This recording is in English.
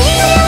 see you.